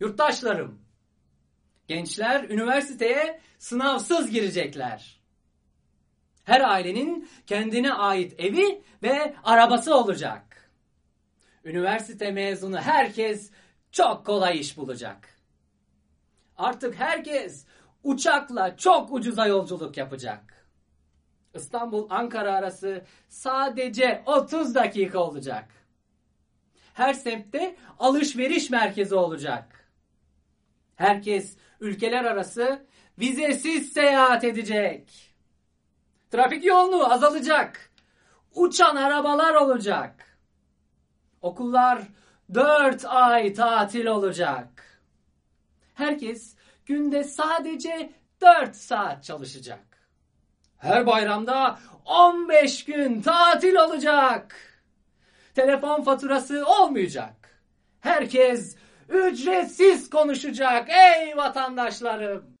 Yurttaşlarım, gençler üniversiteye sınavsız girecekler. Her ailenin kendine ait evi ve arabası olacak. Üniversite mezunu herkes çok kolay iş bulacak. Artık herkes uçakla çok ucuza yolculuk yapacak. İstanbul-Ankara arası sadece 30 dakika olacak. Her semtte alışveriş merkezi olacak. Herkes ülkeler arası vizesiz seyahat edecek. Trafik yoğunluğu azalacak. Uçan arabalar olacak. Okullar 4 ay tatil olacak. Herkes günde sadece 4 saat çalışacak. Her bayramda 15 gün tatil olacak. Telefon faturası olmayacak. Herkes ücretsiz konuşacak ey vatandaşlarım.